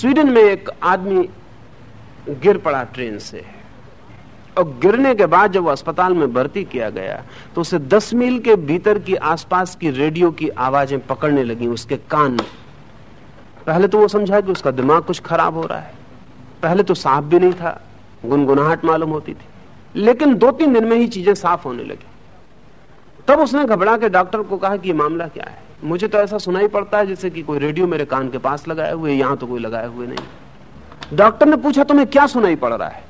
Sweden में एक आदमी गिर पड़ा ट्रेन से। और गिरने के बाद जब अस्पताल में भर्ती किया गया तो उसे 10 मील के भीतर की आसपास की रेडियो की आवाज़ें पकड़ने लगी उसके कान में। पहले तो वो समझा कि उसका दिमाग कुछ खराब हो रहा है। पहले तो साफ़ भी नहीं था, गुनगुनाहट मालूम होती थी। लेकिन दो तीन दिन में ही चीज़ें साफ़ होने लगी। तब उसने घबरा के डॉक्टर को कहा कि मामला क्या है? मुझे तो ऐसा सुनाई पड़ता है जैसे कि कोई रेडियो मेरे कान के पास लगाए हुए यहाँ तो कोई लगाए हुए नहीं। डॉक्टर ने पूछा, तुम्हें क्या सुनाई पड़ रहा है?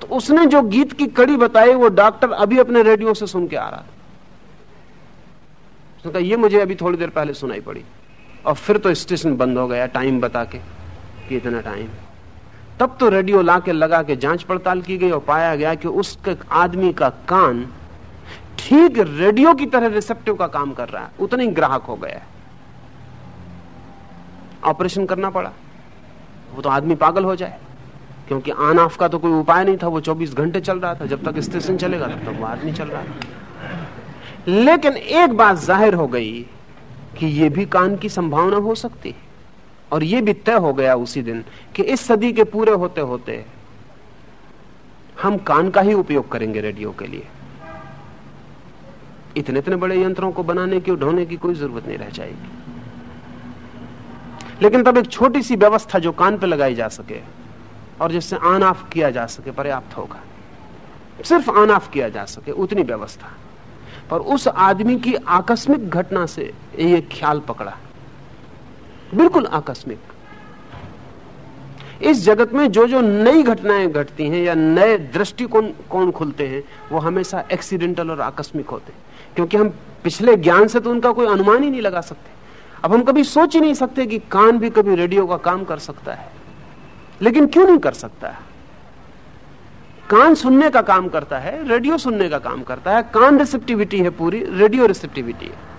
तो उसने जो गीत की कड़ी बताई, वो डॉक्टर अभी अपने रेडियो से सुन के आ रहा था कहा, ये मुझे अभी थोड़ी देर पहले सुनाई पड़ी, और फिर तो स्टेशन बंद हो गया, टाइम बता के, कि इतना टाइम। तब तो रेडियो ला के लगा के जाँच पड़ताल की गई, और पाया गया कि उस आदमी का कान ठीक रेडियो की तरह रिसेप्टिव का काम कर रहा है। उतना ही ग्राहक हो गया ऑपरेशन करना पड़ा। वो तो आदमी पागल हो जाए। क्योंकि ऑन ऑफ़ का तो कोई उपाय नहीं था। वो 24 घंटे चल रहा था। जब तक स्टेशन चलेगा, तब तक वो आदमी चल रहा था लेकिन एक बात ज़ाहिर हो गई कि ये भी कान की संभावना हो सकती है। और ये भी तय हो गया उसी दिन कि इस सदी के पूरे होते होते हम कान का ही उपयोग करेंगे रेडियो के लिए। इतने इतने बड़े यंत्रों को बनाने की ढोने की कोई ज़रूरत नहीं रह जाएगी। लेकिन तब एक छोटी सी व्यवस्था जो कान पे लगाई जा सके और जिससे ऑन ऑफ़ किया जा सके, पर्याप्त होगा। सिर्फ़ ऑन ऑफ़ किया जा सके, उतनी व्यवस्था। पर उस आदमी की आकस्मिक घटना से ये ख्याल पकड़ा। बिल्कुल आकस्मिक। इस जगत में जो जो नई घटनाएँ घटती हैं या नए दृष्टिकोण कौन खुलते हैं, वो हमेशा एक्सीडेंटल और आकस्मिक होते हैं। क्योंकि हम पिछले ज्ञान से तो उनका कोई अनुमान ही नहीं लगा सकते। अब हम कभी सोच ही नहीं सकते कि कान भी कभी रेडियो का काम कर सकता है। लेकिन क्यों नहीं कर सकता है? कान सुनने का काम करता है, रेडियो सुनने का काम करता है, कान रिसेप्टिविटी है पूरी, रेडियो रिसेप्टिविटी है।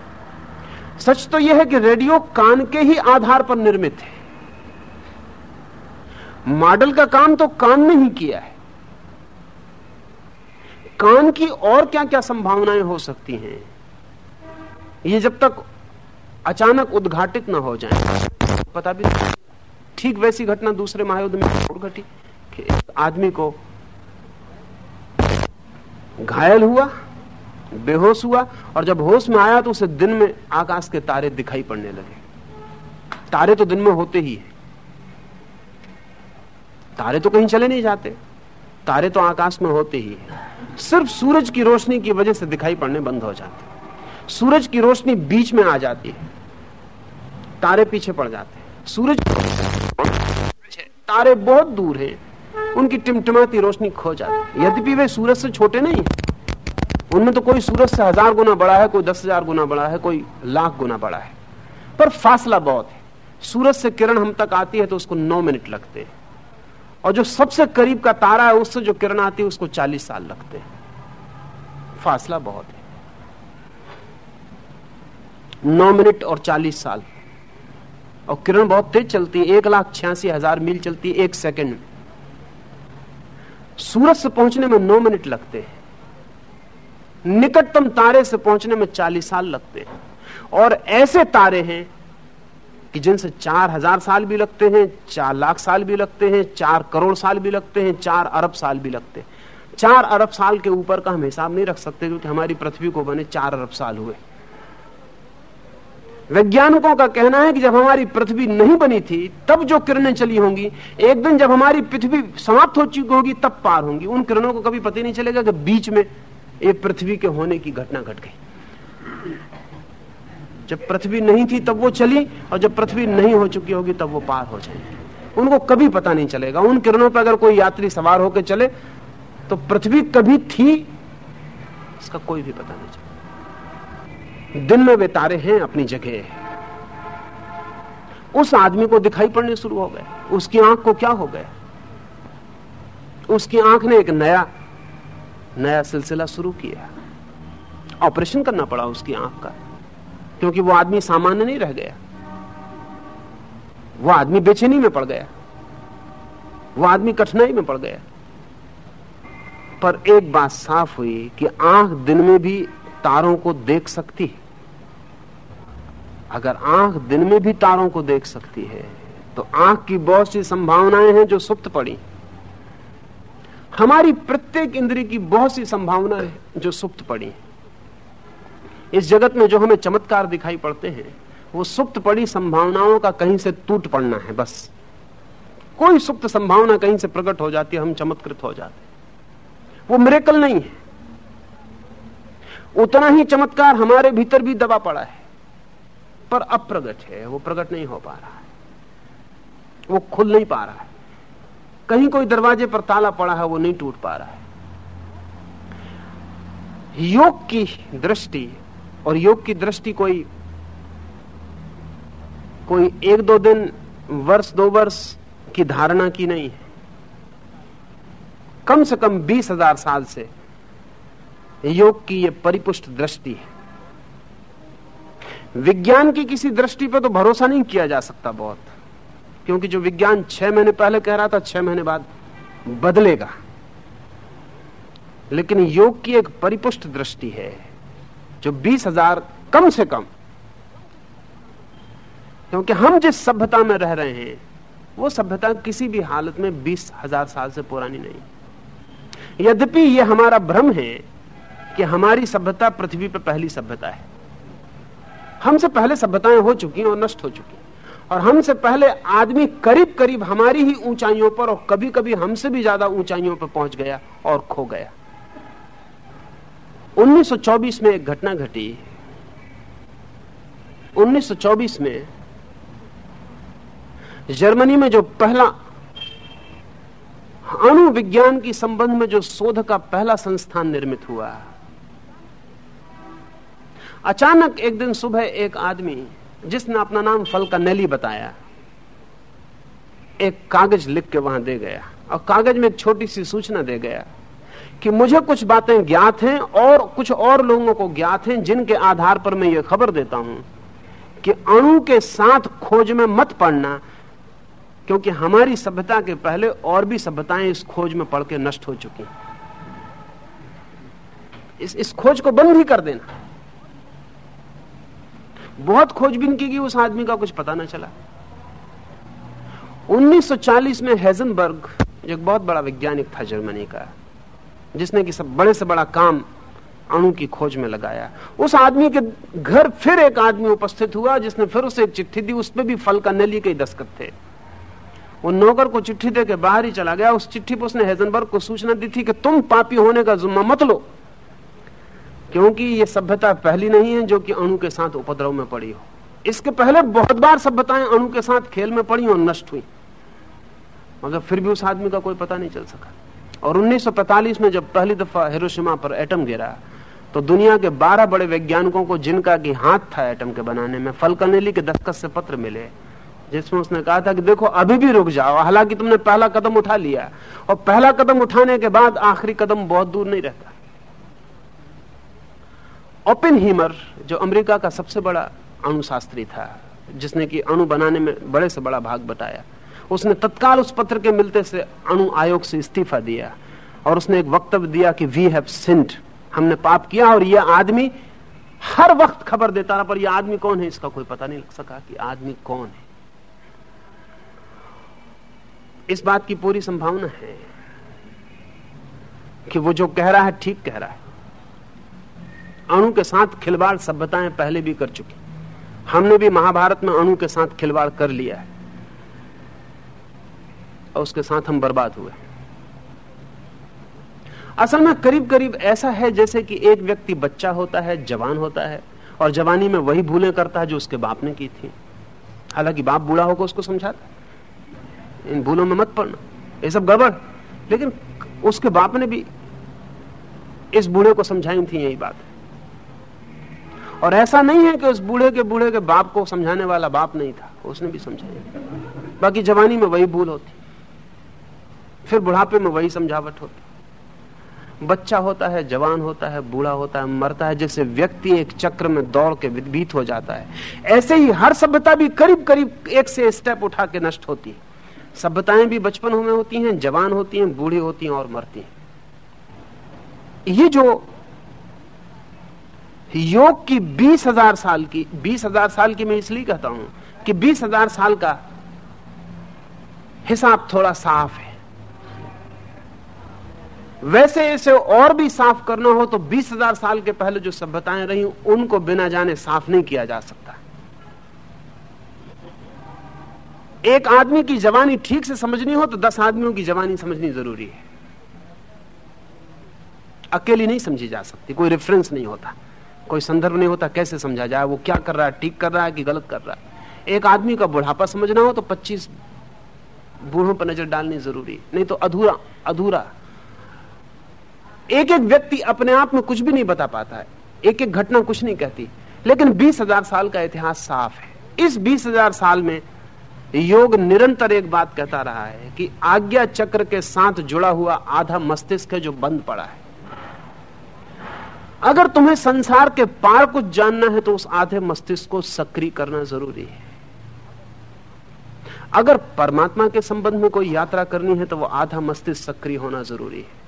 सच तो यह है कि रेडियो कान के ही आधार पर निर्मित है। मॉडल का काम तो कान ने ही किया है। कान की और क्या क्या संभावनाएँ हो सकती हैं? ये जब तक अचानक उद्घाटित ना हो जाए, पता भी ठीक वैसी घटना दूसरे महायुद्ध में घटी कि आदमी को घायल हुआ, बेहोश हुआ, और जब होश में आया तो उसे दिन में आकाश के तारे दिखाई पड़ने लगे। तारे तो दिन में होते ही है। तारे तो कहीं चले नहीं जाते। तारे तो आकाश में होते ही सिर्फ़ सूरज की रोशनी की वजह से दिखाई पड़ने बंद हो जाते सूरज की रोशनी बीच में आ जाती है। तारे पीछे पड़ जाते हैं। सूरज तारे बहुत दूर हैं। उनकी टिमटिमाती रोशनी खो जाती है। यद्यपि वे सूरज से छोटे नहीं उनमें तो कोई सूरज से हज़ार गुना बड़ा है, कोई दस हज़ार गुना बड़ा है, कोई लाख गुना बड़ा है। पर फासला बहुत है। सूरज से किरण हम तक आती है तो उसको नौ मिनट लगते हैं। और जो सबसे करीब का तारा है उससे जो किरण आती है, उसको चालीस साल लगते हैं। फासला बहुत है। नौ मिनट और चालीस साल। और किरण बहुत तेज चलती है, एक लाख छियासी हज़ार मील चलती है, एक सेकंड। में सूरज से पहुँचने में नौ मिनट लगते हैं। निकटतम तारे से पहुँचने में चालीस साल लगते हैं। और ऐसे तारे हैं कि जिनसे चार हज़ार साल भी लगते हैं, चार लाख साल भी लगते हैं, चार करोड़ साल भी लगते हैं, चार अरब साल भी लगते हैं। चार अरब साल के ऊपर का हम हिसाब नहीं रख सकते क्योंकि हमारी पृथ्वी को बने चार अरब साल हुए। वैज्ञानिकों का कहना है कि जब हमारी पृथ्वी नहीं बनी थी, तब जो किरणें चली होंगी, एक दिन जब हमारी पृथ्वी समाप्त हो चुकी होगी, तब पार होंगी। उन किरणों को कभी पता नहीं चलेगा कि बीच में एक पृथ्वी के होने की घटना घट गट गई। जब पृथ्वी नहीं थी तब वो चली, और जब पृथ्वी नहीं हो चुकी होगी तब वो पार हो जाएगी। उनको कभी पता नहीं चलेगा। उन किरणों पर अगर कोई यात्री सवार होकर चले तो पृथ्वी कभी थी, इसका कोई भी पता नहीं चलेगा। दिन में वे तारे हैं, अपनी जगह उस आदमी को दिखाई पड़ने शुरू हो गए। उसकी आँख को क्या हो गया? उसकी आँख ने एक नया नया सिलसिला शुरू किया। ऑपरेशन करना पड़ा उसकी आँख का। क्योंकि वो आदमी सामान्य नहीं रह गया। वो आदमी बेचैनी में पड़ गया। वो आदमी कठिनाई में पड़ गया। पर एक बात साफ़ हुई कि आँख दिन में भी तारों को देख सकती है। अगर आँख दिन में भी तारों को देख सकती है तो आँख की बहुत सी संभावनाएँ हैं जो सुप्त पड़ी। हमारी प्रत्येक इंद्री की बहुत सी संभावनाएँ जो सुप्त पड़ी। इस जगत में जो हमें चमत्कार दिखाई पड़ते हैं, वो सुप्त पड़ी संभावनाओं का कहीं से टूट पड़ना है, बस। कोई सुप्त संभावना कहीं से प्रकट हो जाती है, हम चमत्कृत हो जाते वो मेरेकल नहीं है। उतना ही चमत्कार हमारे भीतर भी दबा पड़ा है, पर अप्रगट है, वो प्रकट नहीं हो पा रहा है। वो खुल नहीं पा रहा है। कहीं कोई दरवाजे पर ताला पड़ा है, वो नहीं टूट पा रहा है। योग की दृष्टि और योग की दृष्टि कोई कोई एक दो दिन, वर्ष दो वर्ष की धारणा की नहीं है। कम से कम बीस हज़ार साल से योग की यह परिपुष्ट दृष्टि है। विज्ञान की किसी दृष्टि पर तो भरोसा नहीं किया जा सकता बहुत, क्योंकि जो विज्ञान छह महीने पहले कह रहा था, छह महीने बाद बदलेगा। लेकिन योग की एक परिपुष्ट दृष्टि है। जो बीस हज़ार कम से कम। क्योंकि हम जिस सभ्यता में रह रहे हैं, वो सभ्यता किसी भी हालत में बीस हज़ार साल से पुरानी नहीं। यद्यपि यह हमारा भ्रम है कि हमारी सभ्यता पृथ्वी पर पहली सभ्यता है। हमसे पहले सभ्यताएँ हो चुकी हैं और नष्ट हो चुकी और हमसे पहले आदमी करीब करीब हमारी ही ऊंचाइयों पर और कभी कभी हमसे भी ज़्यादा ऊंचाइयों पर पहुँच गया और खो गया। 1924 में एक घटना घटी। 1924 में जर्मनी में जो पहला अणु विज्ञान की संबंध में जो शोध का पहला संस्थान निर्मित हुआ। अचानक एक दिन सुबह एक आदमी, जिसने अपना नाम फल का नेली बताया, एक कागज़ लिख के वहाँ दे गया और कागज़ में एक छोटी सी सूचना दे गया। कि मुझे कुछ बातें ज्ञात हैं और कुछ और लोगों को ज्ञात हैं जिनके आधार पर मैं ये खबर देता हूँ कि अणु के साथ खोज में मत पड़ना, क्योंकि हमारी सभ्यता के पहले और भी सभ्यताएँ इस खोज में पड़ के नष्ट हो चुकी इस इस खोज को बंद ही कर देना। बहुत खोजबीन की गई उस आदमी का कुछ पता ना चला। 1940 में हेजनबर्ग एक बहुत बड़ा वैज्ञानिक था जर्मनी का जिसने कि सब बड़े से बड़ा काम अणु की खोज में लगाया। उस आदमी के घर फिर एक आदमी उपस्थित हुआ, जिसने फिर उसे एक चिट्ठी दी। उसमें भी फल का नली के दस्तखत थे। वो नौकर को चिट्ठी दे के बाहर ही चला गया। उस चिट्ठी पर उसने हेजनबर्ग को सूचना दी थी कि तुम पापी होने का जुम्मा मत लो, क्योंकि ये सभ्यता पहली नहीं है जो कि अणु के साथ उपद्रव में पड़ी हो। इसके पहले बहुत बार सभ्यताएँ अणु के साथ खेल में पड़ी और नष्ट हुई। मगर फिर भी उस आदमी का कोई पता नहीं चल सका। और 1945 में जब पहली दफ़ा हिरोशिमा पर एटम गिरा तो दुनिया के 12 बड़े वैज्ञानिकों को जिनका की हाथ था एटम के बनाने में, फलकनेली के दस्तखत से पत्र मिले, जिसमें उसने कहा था कि देखो, अभी भी रुक जाओ। हालाँकि तुमने पहला कदम उठा लिया, और पहला कदम उठाने के बाद आखिरी कदम बहुत दूर नहीं रहता। ओपन हीमर जो अमेरिका का सबसे बड़ा अणुशास्त्री था, जिसने कि अणु बनाने में बड़े से बड़ा भाग बताया उसने तत्काल उस पत्र के मिलते से अणु आयोग से इस्तीफा दिया और उसने एक वक्तव्य दिया कि वी हैव सिंट हमने पाप किया और यह आदमी हर वक्त खबर देता रहा, पर यह आदमी कौन है? इसका कोई पता नहीं लग सका कि आदमी कौन है। इस बात की पूरी संभावना है कि वो जो कह रहा है, ठीक कह रहा है। अणु के साथ खिलवाड़ सभ्यताएँ पहले भी कर चुकी। हमने भी महाभारत में अणु के साथ खिलवाड़ कर लिया है। और उसके साथ हम बर्बाद हुए। असल में करीब करीब ऐसा है जैसे कि एक व्यक्ति बच्चा होता है, जवान होता है, और जवानी में वही भूलें करता है जो उसके बाप ने की थी। हालाँकि बाप बूढ़ा होकर उसको समझाता इन भूलों में मत पड़ना। ये सब गड़बड़। लेकिन उसके बाप ने भी इस बूढ़े को समझाई थी, यही बात और ऐसा नहीं है कि उस बूढ़े के बूढ़े के बाप को समझाने वाला बाप नहीं था, उसने भी समझाया। बाकी जवानी में वही भूल होती। फिर बुढ़ापे में वही समझावट होती। बच्चा होता है, जवान होता है, बूढ़ा होता है, मरता है जैसे व्यक्ति एक चक्र में दौड़ के विदभीत हो जाता है। ऐसे ही हर सभ्यता भी करीब करीब एक से स्टेप उठा के नष्ट होती है। सभ्यताएँ भी बचपन में होती हैं, जवान होती हैं, बूढ़ी होती हैं और मरती हैं। ये जो योग की बीस हज़ार साल की, बीस हज़ार साल की मैं इसलिए कहता हूँ कि बीस हज़ार साल का हिसाब थोड़ा साफ़ है। वैसे इसे और भी साफ़ करना हो तो बीस हज़ार साल के पहले जो सभ्यताएँ रही, उनको बिना जाने साफ़ नहीं किया जा सकता। एक आदमी की जवानी ठीक से समझनी हो तो दस आदमियों की जवानी समझनी ज़रूरी है। अकेली नहीं समझी जा सकती, कोई रेफरेंस नहीं होता। कोई संदर्भ नहीं होता कैसे समझा जाए, वो क्या कर रहा है, ठीक कर रहा है कि गलत कर रहा है। एक आदमी का बुढ़ापा समझना हो तो 25 बूढ़ों पर नज़र डालनी ज़रूरी नहीं तो अधूरा अधूरा एक एक व्यक्ति अपने आप में कुछ भी नहीं बता पाता है। एक एक घटना कुछ नहीं कहती। लेकिन बीस हज़ार साल का इतिहास साफ़ है। इस बीस हज़ार साल में योग निरंतर एक बात कहता रहा है कि आज्ञा चक्र के साथ जुड़ा हुआ आधा मस्तिष्क है जो बंद पड़ा है। अगर तुम्हें संसार के पार कुछ जानना है तो उस आधे मस्तिष्क को सक्रिय करना ज़रूरी है। अगर परमात्मा के संबंध में कोई यात्रा करनी है तो वो आधा मस्तिष्क सक्रिय होना ज़रूरी है।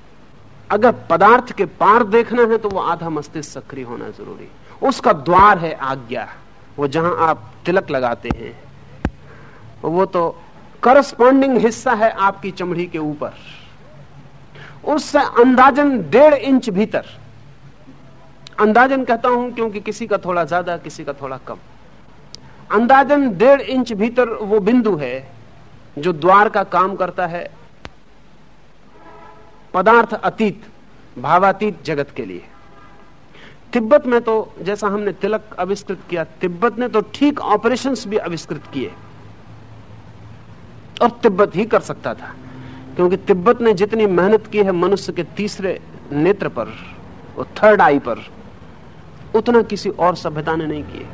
अगर पदार्थ के पार देखना है तो वो आधा मस्तिष्क सक्रिय होना ज़रूरी उसका द्वार है आज्ञा। वो जहाँ आप तिलक लगाते हैं, वो तो करस्पॉन्डिंग हिस्सा है आपकी चमड़ी के ऊपर। उससे अंदाजन डेढ़ इंच भीतर। अंदाजन कहता हूँ क्योंकि किसी का थोड़ा ज़्यादा, किसी का थोड़ा कम। अंदाजन डेढ़ इंच भीतर वो बिंदु है जो द्वार का काम करता है पदार्थ अतीत, भावातीत जगत के लिए। तिब्बत में तो जैसा हमने तिलक आविष्कृत किया, तिब्बत ने तो ठीक ऑपरेशंस भी आविष्कृत किए। और तिब्बत ही कर सकता था, क्योंकि तिब्बत ने जितनी मेहनत की है मनुष्य के तीसरे नेत्र पर और थर्ड आई पर, उतना किसी और सभ्यता ने नहीं किए।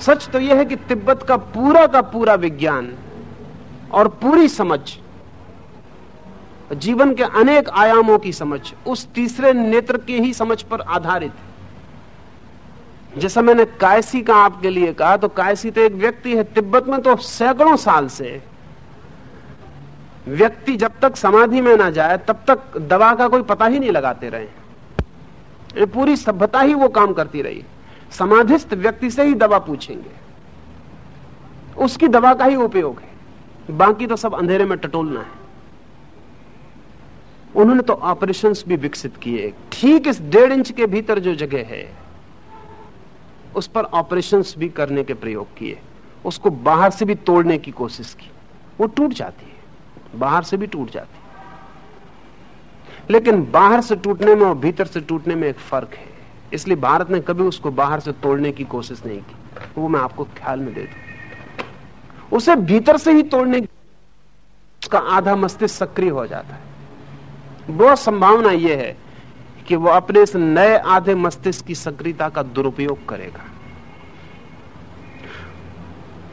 सच तो यह है कि तिब्बत का पूरा का पूरा विज्ञान और पूरी समझ जीवन के अनेक आयामों की समझ, उस तीसरे नेत्र की ही समझ पर आधारित। है जैसा मैंने कायसी का आपके लिए कहा तो कायसी तो एक व्यक्ति है। तिब्बत में तो सैकड़ों साल से व्यक्ति जब तक समाधि में ना जाए, तब तक दवा का कोई पता ही नहीं लगाते रहे। ये पूरी सभ्यता ही वो काम करती रही। समाधिस्थ व्यक्ति से ही दवा पूछेंगे। उसकी दवा का ही उपयोग है। बाकी तो सब अंधेरे में टटोलना है। उन्होंने तो ऑपरेशंस भी विकसित किए। ठीक इस डेढ़ इंच के भीतर जो जगह है, उस पर ऑपरेशंस भी करने के प्रयोग किए। उसको बाहर से भी तोड़ने की कोशिश की। वो टूट जाती है। बाहर से भी टूट जाती है। लेकिन बाहर से टूटने में और भीतर से टूटने में एक फ़र्क है। इसलिए भारत ने कभी उसको बाहर से तोड़ने की कोशिश नहीं की। वो मैं आपको ख्याल में दे दू। उसे भीतर से ही तोड़ने की उसका आधा मस्तिष्क सक्रिय हो जाता है। बहुत संभावना यह है कि वो अपने इस नए आधे मस्तिष्क की सक्रियता का दुरुपयोग करेगा।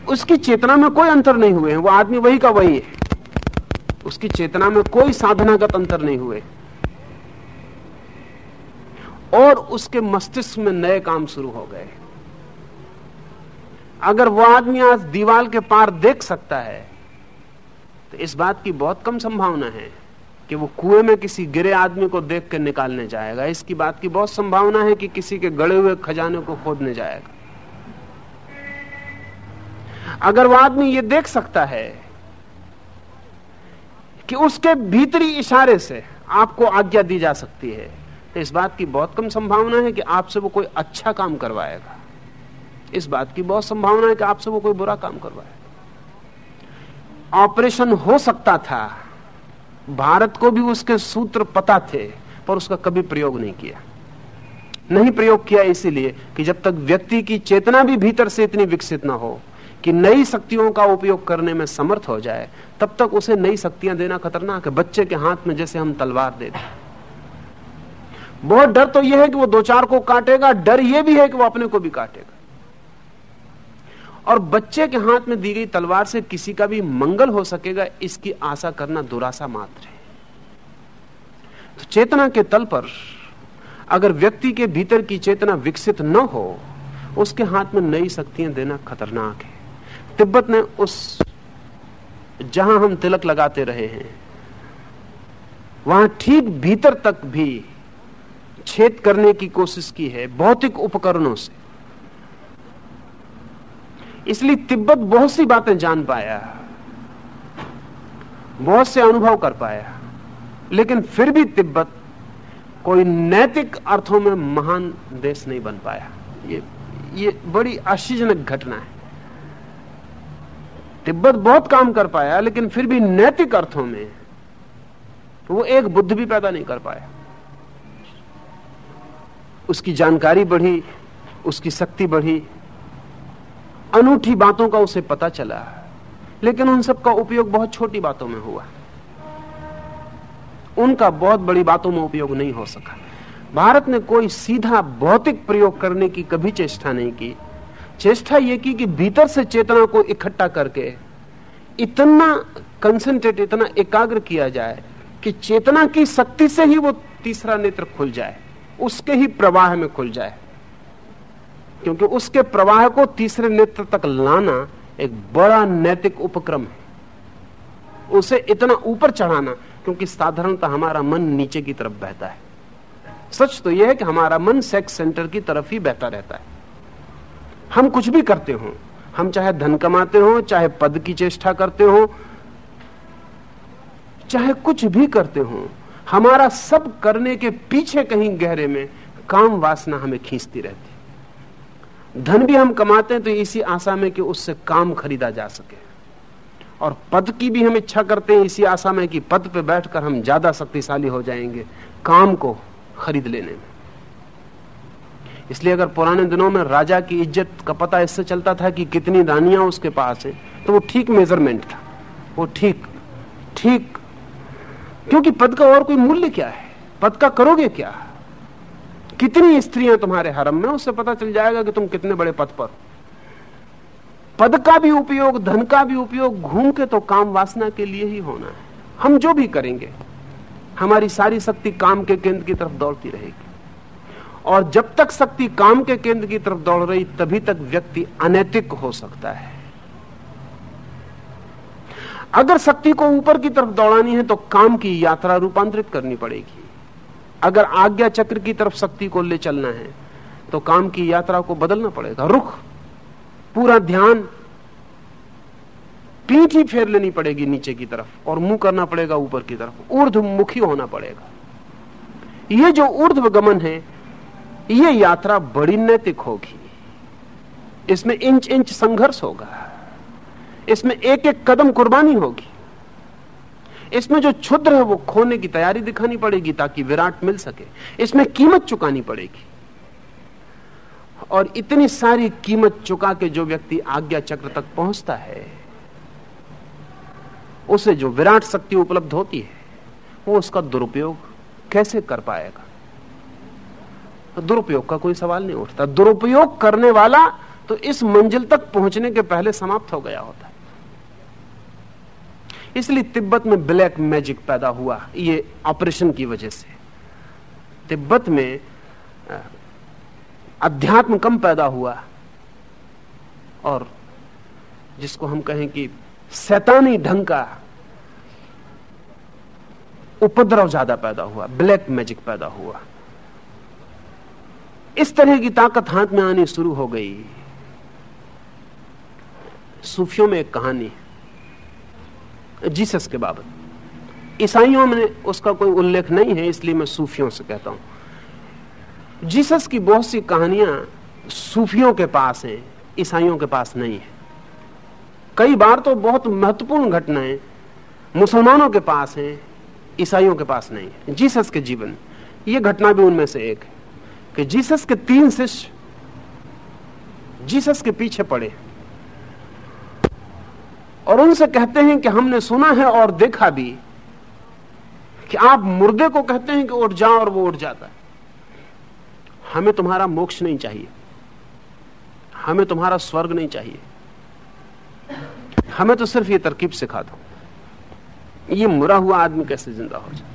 उसकी चेतना में कोई अंतर नहीं हुए हैं, वो आदमी वही का वही है। उसकी चेतना में कोई साधनागत अंतर नहीं हुए। और उसके मस्तिष्क में नए काम शुरू हो गए। अगर वो आदमी आज दीवाल के पार देख सकता है तो इस बात की बहुत कम संभावना है। कि वो कुएँ में किसी गिरे आदमी को देख कर निकालने जाएगा। इसकी बात की बहुत संभावना है कि किसी के गड़े हुए खजाने को खोदने जाएगा। अगर वो आदमी ये देख सकता है कि उसके भीतरी इशारे से आपको आज्ञा दी जा सकती है तो इस बात की बहुत कम संभावना है कि आपसे वो कोई अच्छा काम करवाएगा। इस बात की बहुत संभावना है कि आपसे वो कोई बुरा काम करवाएगा। ऑपरेशन हो सकता था भारत को भी उसके सूत्र पता थे, पर उसका कभी प्रयोग नहीं किया। नहीं प्रयोग किया इसीलिए कि जब तक व्यक्ति की चेतना भी भीतर से इतनी विकसित ना हो, कि नई शक्तियों का उपयोग करने में समर्थ हो जाए, तब तक उसे नई शक्तियाँ देना खतरनाक है। बच्चे के हाथ में जैसे हम तलवार दे दें। बहुत डर तो यह है कि वो दो चार को काटेगा, डर यह भी है कि वो अपने को भी काटेगा। और बच्चे के हाथ में दी गई तलवार से किसी का भी मंगल हो सकेगा, इसकी आशा करना दुराशा मात्र है। तो चेतना के तल पर, अगर व्यक्ति के भीतर की चेतना विकसित न हो, उसके हाथ में नई शक्तियाँ देना खतरनाक है। तिब्बत ने उस, जहाँ हम तिलक लगाते रहे हैं, वहाँ ठीक भीतर तक भी छेद करने की कोशिश की है, भौतिक उपकरणों से। इसलिए तिब्बत बहुत सी बातें जान पाया, बहुत से अनुभव कर पाया, लेकिन फिर भी तिब्बत कोई नैतिक अर्थों में महान देश नहीं बन पाया। ये ये बड़ी आश्चर्यजनक घटना है। तिब्बत बहुत काम कर पाया, लेकिन फिर भी नैतिक अर्थों में वो एक बुद्ध भी पैदा नहीं कर पाया। उसकी जानकारी बढ़ी, उसकी शक्ति बढ़ी अनूठी बातों का उसे पता चला। लेकिन उन सब का उपयोग बहुत छोटी बातों में हुआ। उनका बहुत बड़ी बातों में उपयोग नहीं हो सका। भारत ने कोई सीधा भौतिक प्रयोग करने की कभी चेष्टा नहीं की। चेष्टा यह की कि भीतर से चेतना को इकट्ठा करके इतना कंसंट्रेट इतना एकाग्र किया जाए कि चेतना की शक्ति से ही वो तीसरा नेत्र खुल जाए, उसके ही प्रवाह में खुल जाए। क्योंकि उसके प्रवाह को तीसरे नेत्र तक लाना एक बड़ा नैतिक उपक्रम है। उसे इतना ऊपर चढ़ाना, क्योंकि साधारणतः हमारा मन नीचे की तरफ़ बहता है। सच तो यह है कि हमारा मन सेक्स सेंटर की तरफ़ ही बहता रहता है। हम कुछ भी करते हो, हम चाहे धन कमाते हो, चाहे पद की चेष्टा करते हो, चाहे कुछ भी करते हो, हमारा सब करने के पीछे कहीं गहरे में काम वासना हमें खींचती रहती धन भी हम कमाते हैं तो इसी आशा में कि उससे काम खरीदा जा सके। और पद की भी हम इच्छा करते हैं, इसी आशा में कि पद पे बैठकर हम ज़्यादा शक्तिशाली हो जाएँगे काम को खरीद लेने में। इसलिए अगर पुराने दिनों में राजा की इज़्ज़त का पता इससे चलता था कि कितनी रानियाँ उसके पास है तो वो ठीक मेज़रमेंट था। वो ठीक ठीक। क्योंकि पद का और कोई मूल्य क्या है? पद का करोगे क्या? कितनी स्त्रियाँ तुम्हारे हरम में, उससे पता चल जाएगा कि तुम कितने बड़े पद पर पद का भी उपयोग, धन का भी उपयोग, घूम के तो काम वासना के लिए ही होना है। हम जो भी करेंगे, हमारी सारी शक्ति काम के केंद्र की तरफ़ दौड़ती रहेगी। और जब तक शक्ति काम के केंद्र की तरफ़ दौड़ रही, तभी तक व्यक्ति अनैतिक हो सकता है। अगर शक्ति को ऊपर की तरफ़ दौड़ानी है तो काम की यात्रा रूपांतरित करनी पड़ेगी। अगर आज्ञा चक्र की तरफ़ शक्ति को ले चलना है तो काम की यात्रा को बदलना पड़ेगा। रुख, पूरा ध्यान, पीठ ही फेर लेनी पड़ेगी नीचे की तरफ़, और मुँह करना पड़ेगा ऊपर की तरफ़। ऊर्धमुखी होना पड़ेगा। ये जो ऊर्ध्व गमन है, ये यात्रा बड़ी नैतिक होगी। इसमें इंच इंच संघर्ष होगा। इसमें एक एक कदम कुर्बानी होगी। इसमें जो क्षुद्र है वो खोने की तैयारी दिखानी पड़ेगी ताकि विराट मिल सके। इसमें कीमत चुकानी पड़ेगी। और इतनी सारी कीमत चुका के जो व्यक्ति आज्ञा चक्र तक पहुँचता है, उसे जो विराट शक्ति उपलब्ध होती है, वो उसका दुरुपयोग कैसे कर पाएगा? दुरुपयोग का कोई सवाल नहीं उठता। दुरुपयोग करने वाला तो इस मंजिल तक पहुँचने के पहले समाप्त हो गया होता। इसलिए तिब्बत में ब्लैक मैजिक पैदा हुआ, ये ऑपरेशन की वजह से। तिब्बत में अध्यात्म कम पैदा हुआ, और जिसको हम कहें कि सैतानी ढंग का उपद्रव ज़्यादा पैदा हुआ, ब्लैक मैजिक पैदा हुआ। इस तरह की ताकत हाथ में आनी शुरू हो गई। सूफियों में एक कहानी जीसस के बाबत। ईसाइयों में उसका कोई उल्लेख नहीं है, इसलिए मैं सूफियों से कहता हूँ। जीसस की बहुत सी कहानियाँ सूफियों के पास हैं, ईसाइयों के पास नहीं है। कई बार तो बहुत महत्वपूर्ण घटनाएँ मुसलमानों के पास हैं, ईसाइयों के पास नहीं है। जीसस के जीवन, ये घटना भी उनमें से एक है कि जीसस के तीन शिष्य, जीसस के पीछे पड़े और उनसे कहते हैं कि हमने सुना है और देखा भी कि आप मुर्दे को कहते हैं कि उठ जाओ और वो उठ जाता है। हमें तुम्हारा मोक्ष नहीं चाहिए। हमें तुम्हारा स्वर्ग नहीं चाहिए। हमें तो सिर्फ़ ये तरकीब सिखा दो। ये मुरा हुआ आदमी कैसे ज़िंदा हो जाए?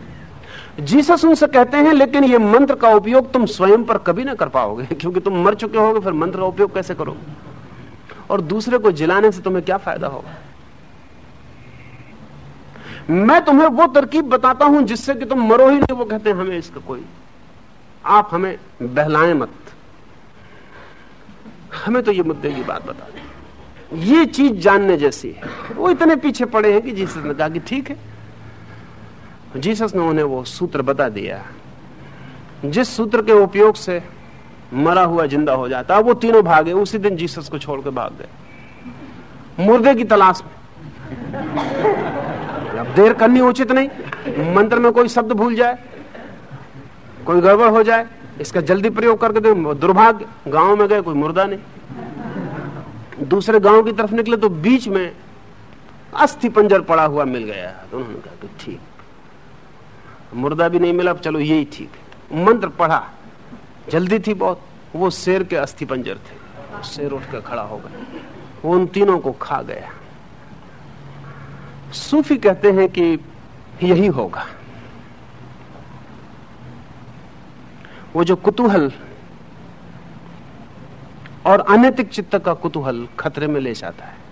जीसस उनसे कहते हैं, लेकिन ये मंत्र का उपयोग तुम स्वयं पर कभी ना कर पाओगे, क्योंकि तुम मर चुके होगे, फिर मंत्र का उपयोग कैसे करोगे? और दूसरे को जिलाने से तुम्हें क्या फ़ायदा होगा? मैं तुम्हें वो तरकीब बताता हूँ जिससे कि तुम मरो ही नहीं। वो कहते हैं, हमें इसका कोई आप हमें बहलाएँ मत। हमें तो ये मुद्दे की बात बता दें। ये चीज़ जानने जैसी है। वो इतने पीछे पड़े हैं कि जीसस ने कहा कि ठीक है। जीसस ने उन्हें वो सूत्र बता दिया। जिस सूत्र के उपयोग से मरा हुआ ज़िंदा हो जाता वो तीनों भागे। उसी दिन जीसस को छोड़ के भाग गए। मुर्दे की तलाश में। देर करनी उचित नहीं। मंत्र में कोई शब्द भूल जाए, कोई गड़बड़ हो जाए, इसका जल्दी प्रयोग करके दे। दुर्भाग्य, गाँव में गए कोई मुर्दा नहीं। दूसरे गाँव की तरफ़ निकले तो बीच में अस्थि पंजर पड़ा हुआ मिल गया। तो उन्होंने कहा कि ठीक। मुर्दा भी नहीं मिला चलो यही ठीक मंत्र पढ़ा। जल्दी थी बहुत। वो शेर के अस्थि पंजर थे। शेर उठ कर खड़ा हो गया। वो उन तीनों को खा गया। सूफी कहते हैं कि यही होगा। वो जो कुतूहल और अनैतिक चित्त का कुतूहल खतरे में ले जाता है।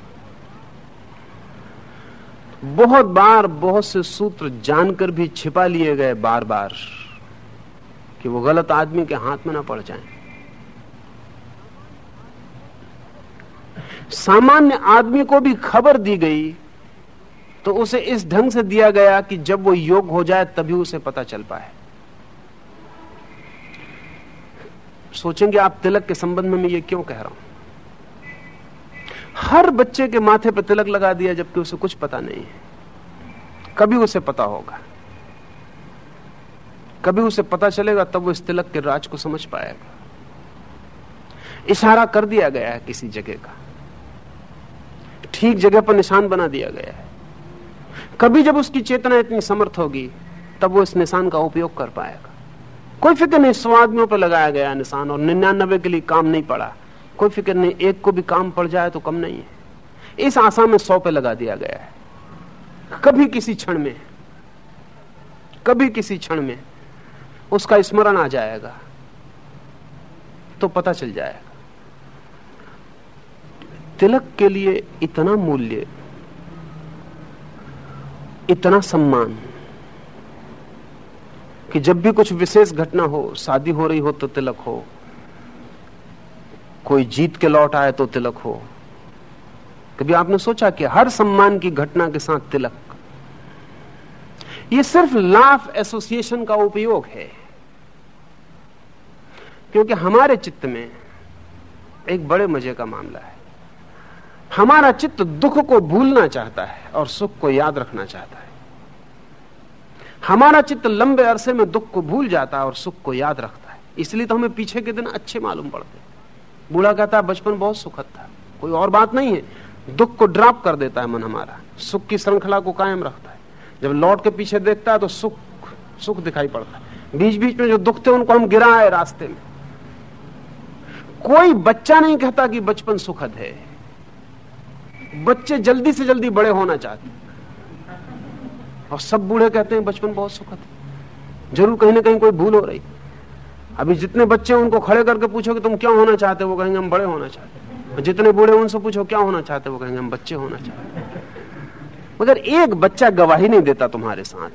बहुत बार बहुत से सूत्र जानकर भी छिपा लिए गए बार बार कि वो गलत आदमी के हाथ में ना पड़ जाए। सामान्य आदमी को भी खबर दी गई तो उसे इस ढंग से दिया गया कि जब वो योग हो जाए तभी उसे पता चल पाए। सोचेंगे आप तिलक के संबंध में मैं ये क्यों कह रहा हूँ? हर बच्चे के माथे पर तिलक लगा दिया जबकि उसे कुछ पता नहीं है। कभी उसे पता होगा। कभी उसे पता चलेगा, तब वो इस तिलक के राज को समझ पाएगा। इशारा कर दिया गया है किसी जगह का। ठीक जगह पर निशान बना दिया गया है। कभी जब उसकी चेतना इतनी समर्थ होगी, तब वो इस निशान का उपयोग कर पाएगा। कोई फ़िक्र नहीं, सौ आदमियों पर लगाया गया निशान और निन्यानबे के लिए काम नहीं पड़ा। कोई फ़िक्र नहीं, एक को भी काम पड़ जाए तो कम नहीं है। इस आशा में सौ पे लगा दिया गया है। कभी किसी क्षण में, कभी किसी क्षण में उसका स्मरण आ जाएगा तो पता चल जाएगा। तिलक के लिए इतना मूल्य इतना सम्मान कि जब भी कुछ विशेष घटना हो, शादी हो रही हो तो तिलक हो। कोई जीत के लौट आए तो तिलक हो। कभी आपने सोचा कि हर सम्मान की घटना के साथ तिलक? ये सिर्फ़ लाफ एसोसिएशन का उपयोग है। क्योंकि हमारे चित्त में एक बड़े मज़े का मामला है। हमारा चित्त दुख को भूलना चाहता है और सुख को याद रखना चाहता है। हमारा चित्त लंबे अरसे में दुख को भूल जाता है और सुख को याद रखता है। इसलिए तो हमें पीछे के दिन अच्छे मालूम पड़ते बूढ़ा कहता है, बचपन बहुत सुखद था, कोई और बात नहीं है। दुख को ड्रॉप कर देता है मन हमारा। सुख की श्रृंखला को कायम रखता है। जब लौट के पीछे देखता है तो सुख सुख दिखाई पड़ता है। बीच बीच में जो दुख थे, उनको हम गिरा रास्ते में। कोई बच्चा नहीं कहता कि बचपन सुखद है। बच्चे जल्दी से जल्दी बड़े होना चाहते और सब बूढ़े कहते हैं, बचपन बहुत सुखद ज़रूर कहीं ना कहीं कोई भूल हो रही अभी जितने बच्चे उनको खड़े करके पूछो कि तुम क्या होना चाहते वो कहेंगे, हम बड़े होना चाहते जितने बूढ़े उनसे पूछो, क्या होना चाहते वो कहेंगे, हम बच्चे होना चाहते मगर एक बच्चा गवाही नहीं देता तुम्हारे साथ।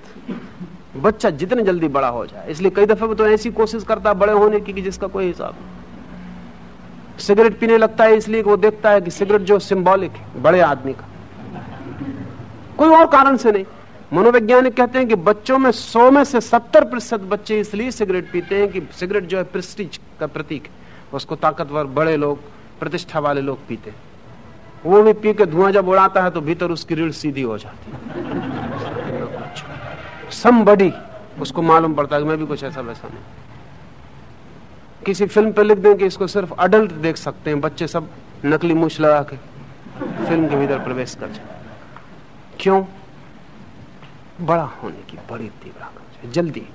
बच्चा जितने जल्दी बड़ा हो जाए, इसलिए कई दफे तो ऐसी कोशिश करता बड़े होने की कि जिसका कोई हिसाब सिगरेट पीने लगता है इसलिए वो देखता है कि सिगरेट जो सिंबॉलिक है, बड़े आदमी का। कोई और कारण से नहीं। मनोवैज्ञानिक कहते हैं कि बच्चों में सौ में से सत्तर प्रतिशत बच्चे इसलिए सिगरेट पीते हैं कि सिगरेट जो है प्रेस्टीज का प्रतीक उसको ताकतवर बड़े लोग, प्रतिष्ठा वाले लोग पीते हैं। वो भी पी के धुआँ जब उड़ाता है तो भीतर उसकी रीढ़ सीधी हो जाती सम बडी। उसको मालूम पड़ता है कि मैं भी कुछ ऐसा वैसा नहीं। किसी फ़िल्म पे लिख दें कि इसको सिर्फ़ अडल्ट देख सकते हैं, बच्चे सब नकली मूछ लगा के। फ़िल्म के भीतर प्रवेश कर जाए। क्यों? बड़ा होने की बड़ी तीव्र जल्दी।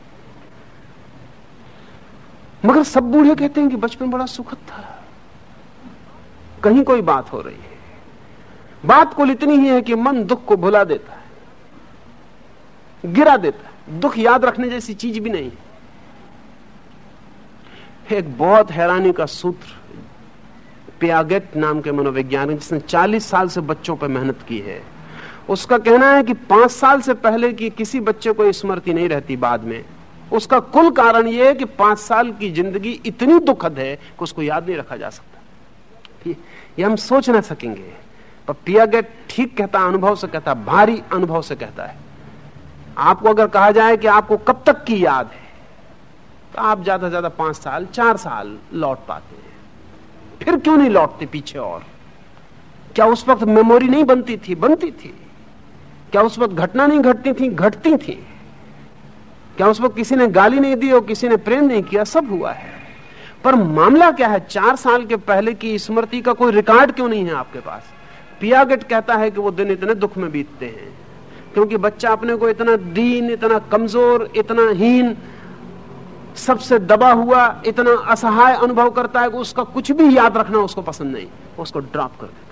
मगर सब बूढ़े कहते हैं कि बचपन बड़ा सुखद था। कहीं कोई बात हो रही है। बात कुल इतनी ही है कि मन दुख को भुला देता है। गिरा देता है। दुख याद रखने जैसी चीज़ भी नहीं एक बहुत हैरानी का सूत्र, पियागेट नाम के मनोवैज्ञानिक जिसने 40 साल से बच्चों पर मेहनत की है, उसका कहना है कि पाँच साल से पहले की किसी बच्चे को स्मृति नहीं रहती बाद में, उसका कुल कारण यह है कि पाँच साल की ज़िंदगी इतनी दुखद है कि उसको याद नहीं रखा जा सकता। ये हम सोच ना सकेंगे, पर पियागेट ठीक कहता, अनुभव से कहता, भारी अनुभव से कहता है। आपको अगर कहा जाए कि आपको कब तक की याद है? तो आप ज़्यादा ज़्यादा पाँच साल, चार साल लौट पाते हैं। फिर क्यों नहीं लौटते पीछे और? क्या उस वक्त मेमोरी नहीं बनती थी? बनती थी। क्या उस वक्त घटना नहीं घटती थी? घटती थी। क्या उस वक्त किसी ने गाली नहीं दी और किसी ने प्रेम नहीं किया? सब हुआ है। पर मामला क्या है? चार साल के पहले की स्मृति का कोई रिकॉर्ड क्यों नहीं है आपके पास? पियागेट कहता है कि वो दिन इतने दुख में बीतते हैं। क्योंकि बच्चा अपने को इतना दीन, इतना कमज़ोर, इतना हीन सबसे दबा हुआ, इतना असहाय अनुभव करता है कि उसका कुछ भी याद रखना उसको पसंद नहीं। उसको ड्रॉप कर देता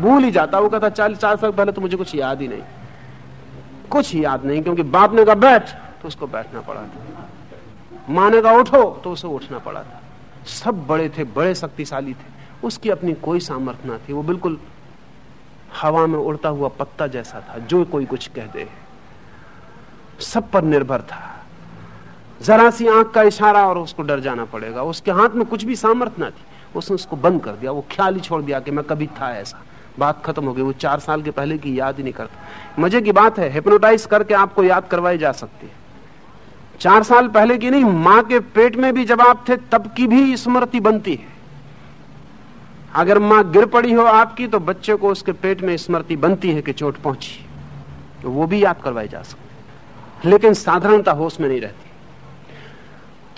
भूल ही जाता वो कहता चालीस चार साल पहले तो मुझे कुछ याद ही नहीं। कुछ याद नहीं, क्योंकि बाप ने कहा, बैठ। तो उसको बैठना पड़ा था। माँ ने कहा, उठो। तो उसे उठना पड़ा था। सब बड़े थे, बड़े शक्तिशाली थे। उसकी अपनी कोई सामर्थ्य ना थी। वो बिल्कुल हवा में उड़ता हुआ पत्ता जैसा था, जो कोई कुछ कह दे। सब पर निर्भर था। जरा सी आँख का इशारा और उसको डर जाना पड़ेगा। उसके हाथ में कुछ भी सामर्थ्य ना थी। उसने उसको बंद कर दिया। वो ख्याल ही छोड़ दिया कि मैं कभी था ऐसा। बात खत्म हो गई। वो चार साल के पहले की याद ही नहीं करता। मज़े की बात है हिप्नोटाइज करके आपको याद करवाई जा सकती है। चार साल पहले की नहीं, माँ के पेट में भी जब आप थे, तब की भी स्मृति बनती है। अगर माँ गिर पड़ी हो आपकी तो बच्चे को उसके पेट में स्मृति बनती है कि चोट पहुँची। तो वो भी याद करवाई जा सकती लेकिन साधारणता होश में नहीं रहती।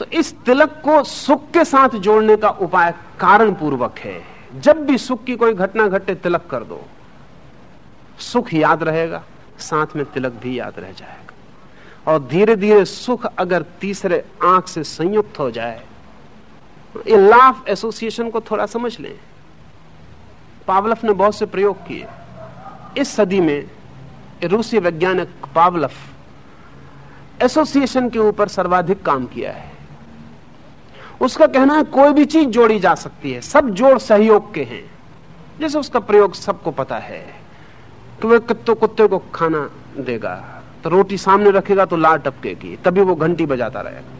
तो इस तिलक को सुख के साथ जोड़ने का उपाय कारण पूर्वक है। जब भी सुख की कोई घटना घटे, तिलक कर दो। सुख याद रहेगा, साथ में तिलक भी याद रह जाएगा। और धीरे धीरे सुख अगर तीसरे आँख से संयुक्त हो जाए, ये लाफ एसोसिएशन को थोड़ा समझ लें। पावलफ ने बहुत से प्रयोग किए। इस सदी में रूसी वैज्ञानिक पावलफ एसोसिएशन के ऊपर सर्वाधिक काम किया है। उसका कहना है, कोई भी चीज़ जोड़ी जा सकती है। सब जोड़ सहयोग के हैं। जैसे उसका प्रयोग सबको पता है। कि वह कुत्तों कुत्ते को खाना देगा तो रोटी सामने रखेगा तो लार टपकेगी, तभी वो घंटी बजाता रहेगा।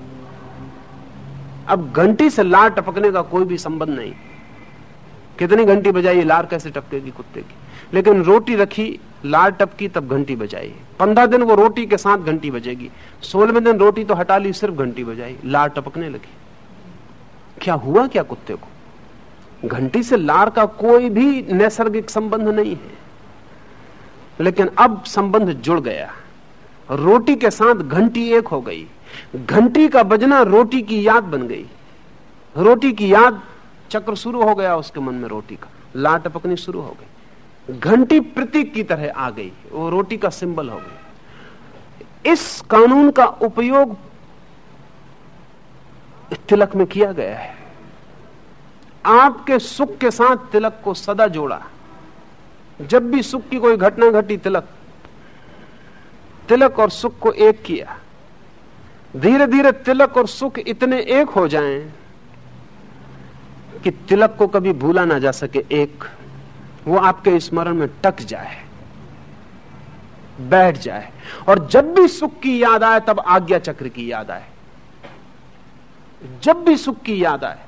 अब घंटी से लार टपकने का कोई भी संबंध नहीं। कितनी घंटी बजाई, लार कैसे टपकेगी कुत्ते की? लेकिन रोटी रखी, लार टपकी, तब घंटी बजाई। पंद्रह दिन वो रोटी के साथ घंटी बजेगी। सोलहवें दिन रोटी तो हटा ली, सिर्फ़ घंटी बजाई, लार टपकने लगी। क्या हुआ क्या कुत्ते को? घंटी से लार का कोई भी नैसर्गिक संबंध नहीं है। लेकिन अब संबंध जुड़ गया। रोटी के साथ घंटी एक हो गई। घंटी का बजना रोटी की याद बन गई। रोटी की याद चक्र शुरू हो गया उसके मन में रोटी का। लार टपकनी शुरू हो गई। घंटी प्रतीक की तरह आ गई। वो रोटी का सिंबल हो गई। इस कानून का उपयोग तिलक में किया गया है। आपके सुख के साथ तिलक को सदा जोड़ा। जब भी सुख की कोई घटना घटी तिलक तिलक और सुख को एक किया। धीरे धीरे तिलक और सुख इतने एक हो जाएँ कि तिलक को कभी भूला ना जा सके एक। वो आपके स्मरण में टक जाए, बैठ जाए। और जब भी सुख की याद आए, तब आज्ञा चक्र की याद आए। जब भी सुख की याद आए,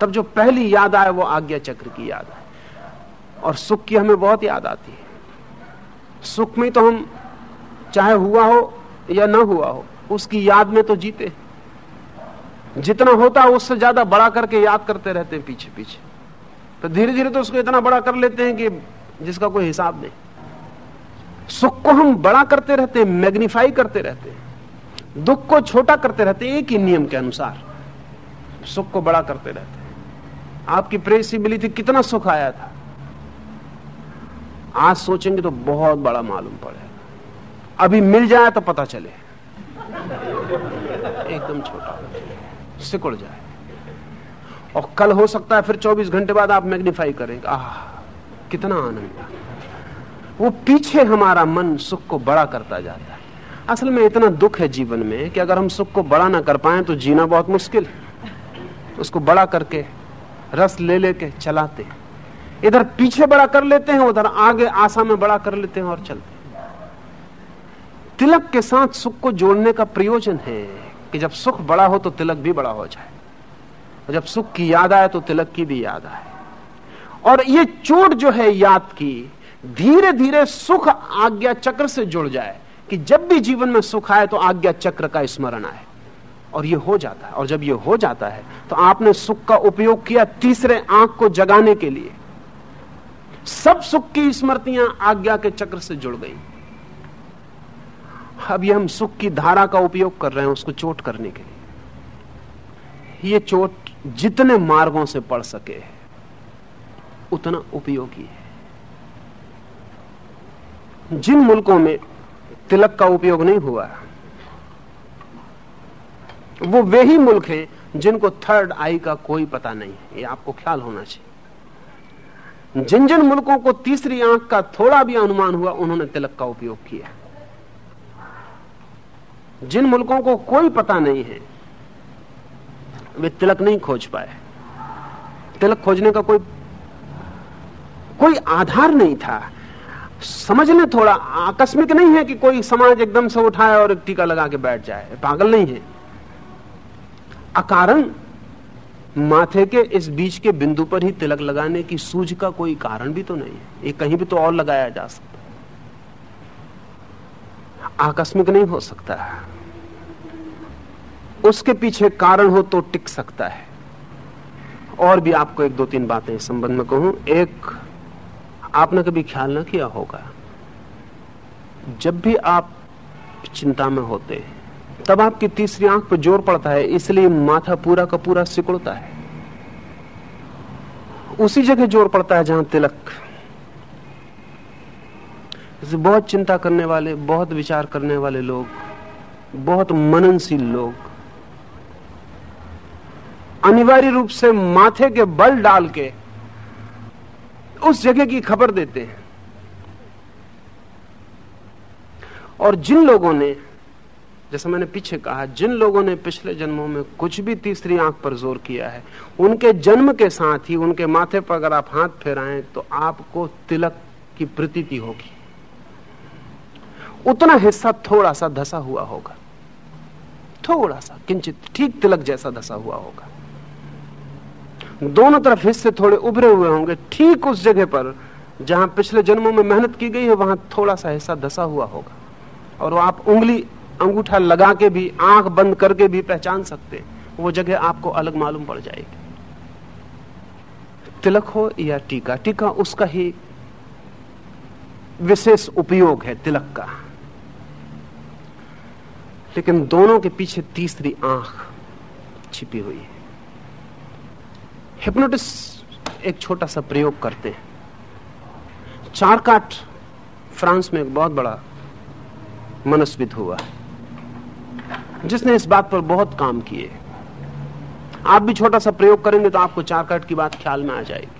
तब जो पहली याद आए वो आज्ञा चक्र की याद आए। और सुख की हमें बहुत याद आती है। सुख में तो हम चाहे हुआ हो या ना हुआ हो, उसकी याद में तो जीते जितना होता है उससे ज़्यादा बड़ा करके याद करते रहते हैं पीछे पीछे। तो धीरे धीरे तो उसको इतना बड़ा कर लेते हैं कि जिसका कोई हिसाब नहीं। सुख को हम बड़ा करते रहते हैं, मैग्निफाई करते रहते हैं। दुख को छोटा करते रहते एक ही नियम के अनुसार। सुख को बड़ा करते रहते आपकी प्रेसी मिली थी, कितना सुख आया था। आज सोचेंगे तो बहुत बड़ा मालूम पड़ेगा। अभी मिल जाए तो पता चले। एकदम छोटा। सिकुड़ जाए। और कल हो सकता है फिर 24 घंटे बाद आप मैग्निफाई करेंगे। आह, कितना आनंद वो पीछे हमारा मन सुख को बड़ा करता जाता है। असल में इतना दुख है जीवन में कि अगर हम सुख को बड़ा ना कर पाए तो जीना बहुत मुश्किल है। उसको बड़ा करके, रस ले लेके चलाते इधर पीछे बड़ा कर लेते हैं, उधर आगे आशा में बड़ा कर लेते हैं और चलते तिलक के साथ सुख को जोड़ने का प्रयोजन है कि जब सुख बड़ा हो तो तिलक भी बड़ा हो जाए। और जब सुख की याद आए तो तिलक की भी याद आए। और ये चोट जो है याद की धीरे धीरे सुख आज्ञा चक्र से जुड़ जाए। कि जब भी जीवन में सुख आए तो आज्ञा चक्र का स्मरण आए। और ये हो जाता है। और जब ये हो जाता है तो आपने सुख का उपयोग किया तीसरे आँख को जगाने के लिए। सब सुख की स्मृतियाँ आज्ञा के चक्र से जुड़ गई। अब ये हम सुख की धारा का उपयोग कर रहे हैं उसको चोट करने के लिए। ये चोट जितने मार्गों से पड़ सके है उतना उपयोगी है। जिन मुल्कों में तिलक का उपयोग नहीं हुआ। वो वे ही मुल्क हैं जिनको थर्ड आई का कोई पता नहीं। ये आपको ख्याल होना चाहिए। जिन जिन मुल्कों को तीसरी आँख का थोड़ा भी अनुमान हुआ, उन्होंने तिलक का उपयोग किया। जिन मुल्कों को कोई पता नहीं है, वे तिलक नहीं खोज पाए। तिलक खोजने का कोई कोई आधार नहीं था। समझ लें थोड़ा आकस्मिक नहीं है कि कोई समाज एकदम से उठाए और एक टीका लगा के बैठ जाए। पागल नहीं है। अकारण माथे के इस बीच के बिंदु पर ही तिलक लगाने की सूझ का कोई कारण भी तो नहीं है। ये कहीं भी तो और लगाया जा सकता आकस्मिक नहीं हो सकता है। उसके पीछे कारण हो तो टिक सकता है। और भी आपको एक दो तीन बातें इस संबंध में कहूँ। एक आपने कभी ख्याल ना किया होगा? जब भी आप चिंता में होते हैं, तब आपकी तीसरी आँख पर ज़ोर पड़ता है, इसलिए माथा पूरा का पूरा सिकुड़ता है। उसी जगह ज़ोर पड़ता है जहाँ तिलक। बहुत चिंता करने वाले, बहुत विचार करने वाले लोग, बहुत मननशील लोग, अनिवार्य रूप से माथे के बल डाल के उस जगह की खबर देते हैं। और जिन लोगों ने, जैसा मैंने पीछे कहा, जिन लोगों ने पिछले जन्मों में कुछ भी तीसरी आँख पर ज़ोर किया है, उनके जन्म के साथ ही, उनके माथे पर अगर आप हाथ फेराएँ तो आपको तिलक की प्रतीति होगी। उतना हिस्सा थोड़ा सा धसा हुआ होगा। थोड़ा सा, किंचित, ठीक तिलक जैसा धसा हुआ होगा। दोनों तरफ़ हिस्से थोड़े उभरे हुए होंगे, ठीक उस जगह पर जहाँ पिछले जन्मों में मेहनत की गई है, वहाँ थोड़ा सा हिस्सा धसा हुआ होगा। और आप उंगली, अंगूठा लगा के भी, आँख बंद करके भी पहचान सकते वो जगह आपको अलग मालूम पड़ जाएगी। तिलक हो या टीका? टीका उसका ही विशेष उपयोग है, तिलक का। लेकिन दोनों के पीछे तीसरी आँख छिपी हुई है। हिप्नोटिस एक छोटा सा प्रयोग करते हैं। चारकाट फ्रांस में एक बहुत बड़ा मनस्वित हुआ जिसने इस बात पर बहुत काम किए। आप भी छोटा सा प्रयोग करेंगे तो आपको चारकाट की बात ख्याल में आ जाएगी।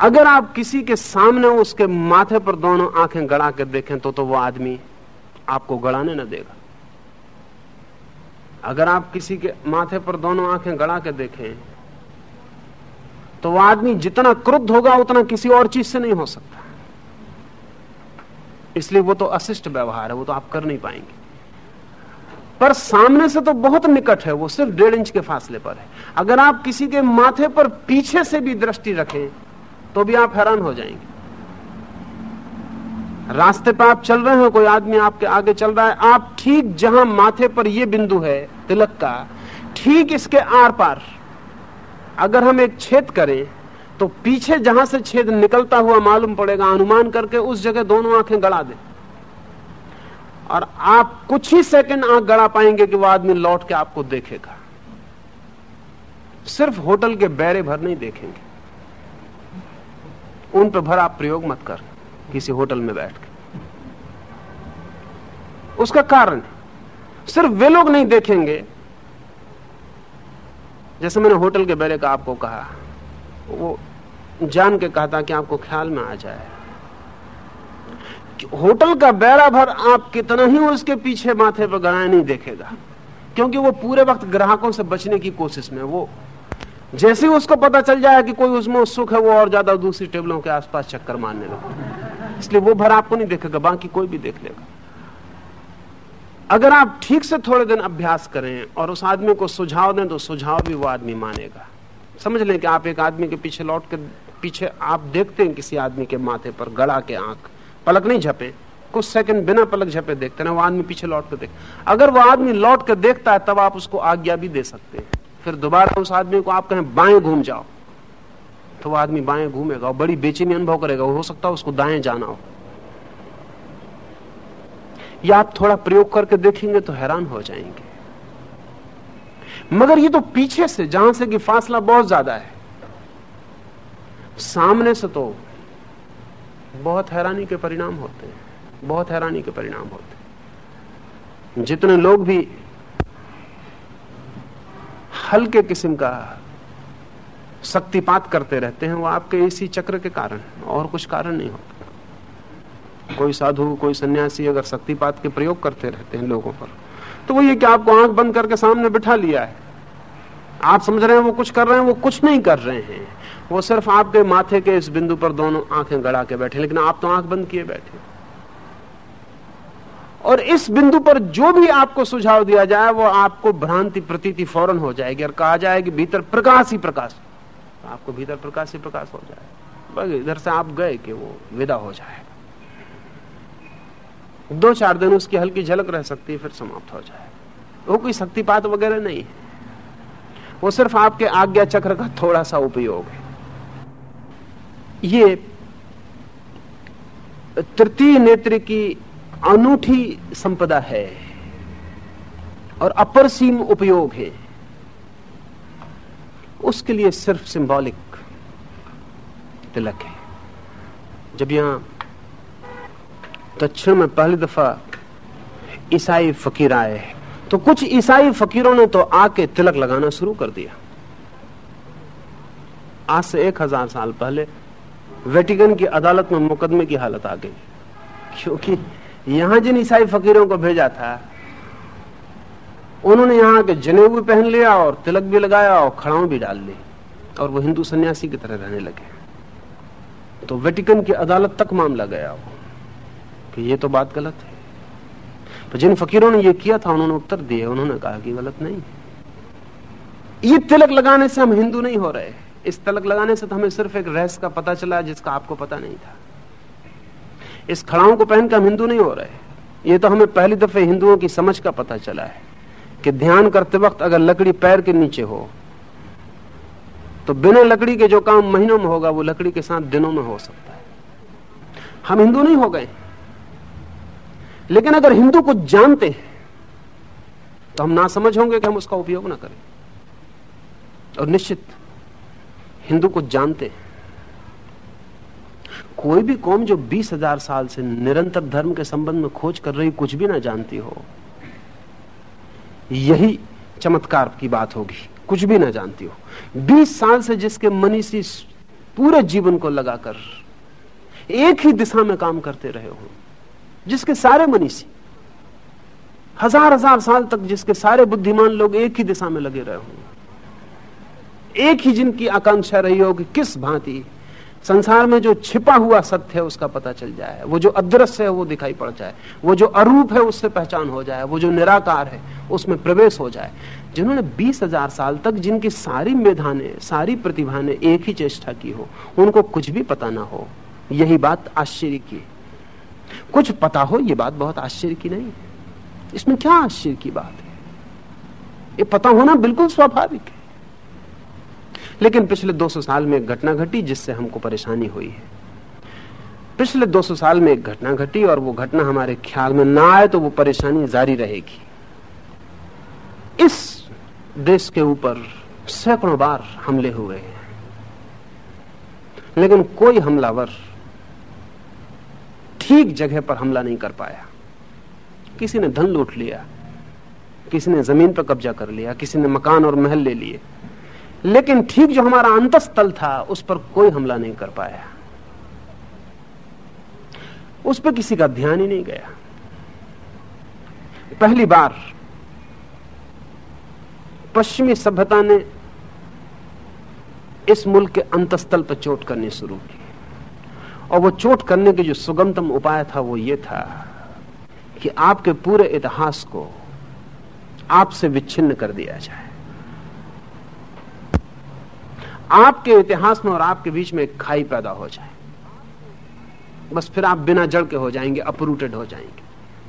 अगर आप किसी के सामने उसके माथे पर दोनों आँखें गड़ा कर देखें तो तो वो आदमी आपको गड़ाने न देगा। अगर आप किसी के माथे पर दोनों आँखें गड़ा के देखें तो वह आदमी जितना क्रुद्ध होगा, उतना किसी और चीज़ से नहीं हो सकता। इसलिए वो तो अशिष्ट व्यवहार है, वो तो आप कर नहीं पाएँगे। पर सामने से तो बहुत निकट है, वो सिर्फ़ डेढ़ इंच के फासले पर है। अगर आप किसी के माथे पर पीछे से भी दृष्टि रखें तो भी आप हैरान हो जाएँगे। रास्ते पर आप चल रहे हो, कोई आदमी आपके आगे चल रहा है, आप ठीक जहाँ माथे पर यह बिंदु है, तिलक का, ठीक इसके आर पार, अगर हम एक छेद करें तो पीछे जहाँ से छेद निकलता हुआ मालूम पड़ेगा, अनुमान करके उस जगह दोनों आँखें गड़ा दें। और आप कुछ ही सेकंड आँख गड़ा पाएँगे कि वह आदमी लौट के आपको देखेगा। सिर्फ़ होटल के बैरे भर नहीं देखेंगे। उन पर भर आप प्रयोग मत कर। किसी होटल में बैठ के। उसका कारण, सिर्फ़ वे लोग नहीं देखेंगे। जैसे मैंने होटल के बैरे का आपको कहा, वो जान के कहा था कि आपको ख्याल में आ जाए। होटल का बैरा भर आप कितना ही उसके पीछे माथे पर गड़ाए नहीं देखेगा, क्योंकि वो पूरे वक्त ग्राहकों से बचने की कोशिश में, वो जैसे ही उसको पता चल जाए कि कोई उसमें उत्सुक है, वो और ज़्यादा दूसरी टेबलों के आसपास चक्कर मारने लगता इसलिए वो भर आपको नहीं देखेगा, बाकी कोई भी देख लेगा। अगर आप ठीक से थोड़े दिन अभ्यास करें और उस आदमी को सुझाव दें तो सुझाव भी वो आदमी मानेगा। समझ लें कि आप एक आदमी के पीछे लौट के पीछे आप देखते हैं किसी आदमी के माथे पर गड़ा के आँख, पलक नहीं झपे। कुछ सेकंड बिना पलक झपे देखते ना वो आदमी पीछे लौट कर देख। अगर वो आदमी लौट कर देखता है, तब आप उसको आज्ञा भी दे सकते हैं। फिर दोबारा उस आदमी को आप कहें, बाएँ घूम जाओ। तो वो आदमी बाएँ घूमेगा और बड़ी बेचैनी अनुभव करेगा, हो सकता है उसको दाएँ जाना हो। या आप थोड़ा प्रयोग करके देखेंगे तो हैरान हो जाएँगे। मगर ये तो पीछे से, जहाँ से कि फासला बहुत ज़्यादा है, सामने से तो बहुत हैरानी के परिणाम होते हैं, बहुत हैरानी के परिणाम होते हैं। जितने लोग भी हल्के किस्म का शक्तिपात करते रहते हैं, वो आपके इसी चक्र के कारण और कुछ कारण नहीं होता। कोई साधु, कोई सन्यासी अगर शक्तिपात के प्रयोग करते रहते हैं लोगों पर तो वो ये कि आपको आँख बंद करके सामने बिठा लिया है। आप समझ रहे हैं वो कुछ कर रहे हैं, वो कुछ नहीं कर रहे हैं। वो सिर्फ़ आपके माथे के इस बिंदु पर दोनों आँखें गड़ा के बैठे लेकिन आप तो आँख बंद किए बैठे और इस बिंदु पर जो भी आपको सुझाव दिया जाए, वो आपको भ्रांति प्रतीति फ़ौरन हो जाएगी, और कहा जाए कि भीतर प्रकाश ही प्रकाश। आपको भीतर प्रकाश ही प्रकाश हो जाए। बस इधर से आप गए कि वो विदा हो जाए। दो चार दिन उसकी हल्की झलक रह सकती है, फिर समाप्त हो जाए। वो कोई शक्तिपात वगैरह नहीं है। वो सिर्फ़ आपके आज्ञा चक्र का थोड़ा सा उपयोग है। ये तृतीय नेत्र की अनूठी संपदा है और अपरसीम उपयोग है। उसके लिए सिर्फ़ सिंबॉलिक तिलक है। जब यहाँ दक्षिण में पहली दफ़ा ईसाई फकीर आए तो कुछ ईसाई फकीरों ने तो आके तिलक लगाना शुरू कर दिया। आज से एक हज़ार साल पहले वेटिकन की अदालत में मुकदमे की हालत आ गई, क्योंकि यहाँ जिन ईसाई फकीरों को भेजा था उन्होंने यहाँ के जनेऊ भी पहन लिया और तिलक भी लगाया और खड़ाऊ भी डाल ली। और वो हिंदू सन्यासी की तरह रहने लगे। तो वेटिकन की अदालत तक मामला गया वो। कि ये तो बात गलत है। तो जिन फकीरों ने ये किया था, उन्होंने उत्तर दिए। उन्होंने कहा कि गलत नहीं ये तिलक लगाने से हम हिंदू नहीं हो रहे। इस तिलक लगाने से तो हमें सिर्फ़ एक रहस्य का पता चला जिसका आपको पता नहीं था। इस खड़ाओं को पहनकर हम हिंदू नहीं हो रहे। ये तो हमें पहली दफे हिंदुओं की समझ का पता चला है। कि ध्यान करते वक्त अगर लकड़ी पैर के नीचे हो तो बिना लकड़ी के जो काम महीनों में होगा, वो लकड़ी के साथ दिनों में हो सकता है। हम हिंदू नहीं हो गए। लेकिन अगर हिंदू को जानते हैं तो हम ना समझ होंगे कि हम उसका उपयोग ना करें। और निश्चित, हिंदू को जानते हैं। कोई भी कौम जो बीस हज़ार साल से निरंतर धर्म के संबंध में खोज कर रही, कुछ भी ना जानती हो यही चमत्कार की बात होगी। कुछ भी ना जानती हो। बीस साल से जिसके मनीषी पूरे जीवन को लगाकर एक ही दिशा में काम करते रहे हो, जिसके सारे मनीषी हज़ार हज़ार साल तक जिसके सारे बुद्धिमान लोग एक ही दिशा में लगे रहे हों, एक ही जिनकी आकांक्षा रही हो कि किस भांति संसार में जो छिपा हुआ सत्य है, उसका पता चल जाए। वो जो अदृश्य है, वो दिखाई पड़ जाए। वो जो अरूप है, उससे पहचान हो जाए। वो जो निराकार है, उसमें प्रवेश हो जाए। जिन्होंने बीस हज़ार साल तक जिनकी सारी मेधा ने सारी प्रतिभा ने एक ही चेष्टा की हो, उनको कुछ भी पता ना हो, यही बात आश्चर्य की कुछ पता हो, ये बात बहुत आश्चर्य की नहीं इसमें क्या आश्चर्य की बात है? ये पता होना बिल्कुल स्वाभाविक है। लेकिन पिछले 200 साल में एक घटना घटी जिससे हमको परेशानी हुई है। पिछले 200 साल में एक घटना घटी और वो घटना हमारे ख्याल में ना आए तो वो परेशानी जारी रहेगी। इस देश के ऊपर सैकड़ों बार हमले हुए हैं। लेकिन कोई हमलावर ठीक जगह पर हमला नहीं कर पाया। किसी ने धन लूट लिया, किसी ने ज़मीन पर कब्जा कर लिया, किसी ने मकान और महल ले लिए। लेकिन ठीक जो हमारा अंतस्थल था, उस पर कोई हमला नहीं कर पाया। उस पर किसी का ध्यान ही नहीं गया। पहली बार पश्चिमी सभ्यता ने इस मुल्क के अंतस्थल पर चोट करनी शुरू की। और वो चोट करने के जो सुगमतम उपाय था, वो ये था कि आपके पूरे इतिहास को आपसे विच्छिन्न कर दिया जाए। आपके इतिहास में और आपके बीच में खाई पैदा हो जाए। बस फिर आप बिना जड़ के हो जाएँगे अपरूटेड हो जाएँगे।